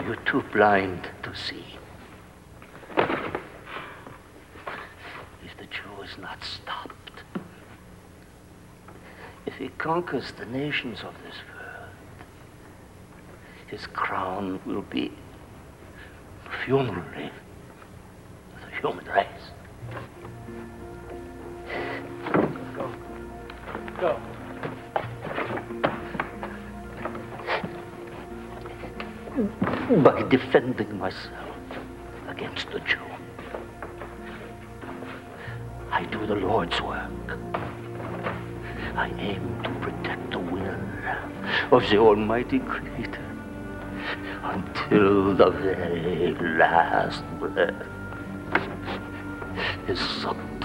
Are you too blind to see? If the Jew is not stopped, if he conquers the nations of this world, his crown will be funerary of the human race. Go. Go. By defending myself against the Jew, I do the Lord's work. I aim to protect the will of the Almighty Creator until the very last breath is sucked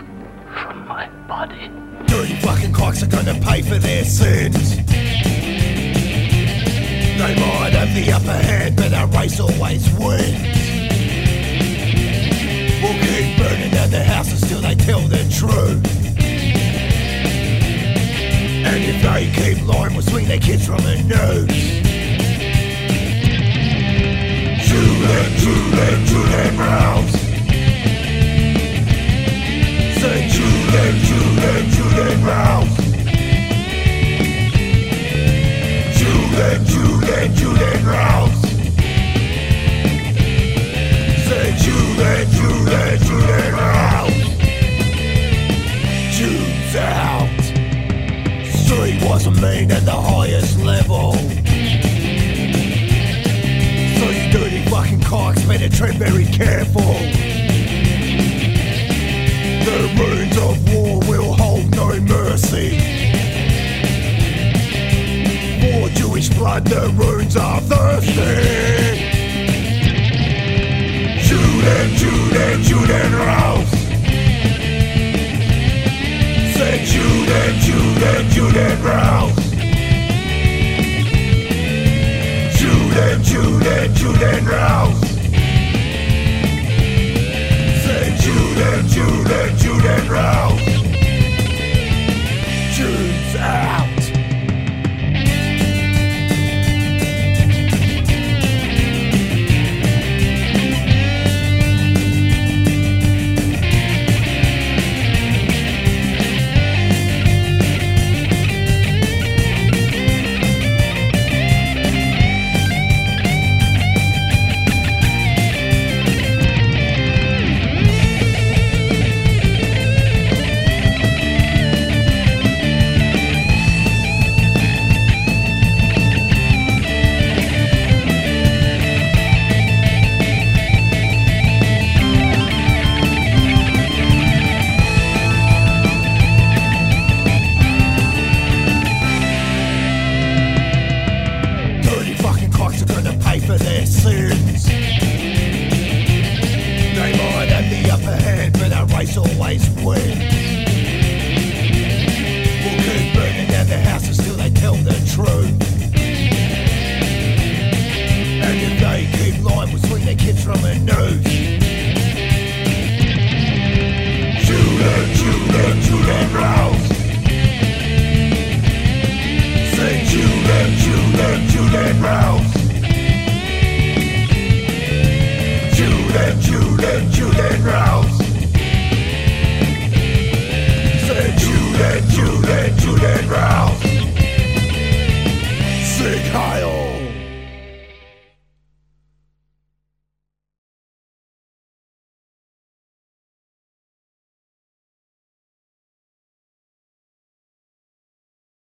from my body. Dirty fucking cocks are gonna pay for their sins. They might have the upper hand, but our race always wins. We'll keep burning down the houses till they tell the truth. And if they keep lying, we'll swing their kids from the news. Julian, Julian, Julian Rouse. Jews out. Street wasn't mean at the highest level. So you dirty fucking cocks better very careful. The runes of war will hold no mercy. For Jewish blood, the runes are thirsty. Julian, Julian, Julian Rouse. Say Julian, Julian, Julian Rouse. Julian, Julian, Julian Rouse. citizens. They might have the upper hand, but our race always wins.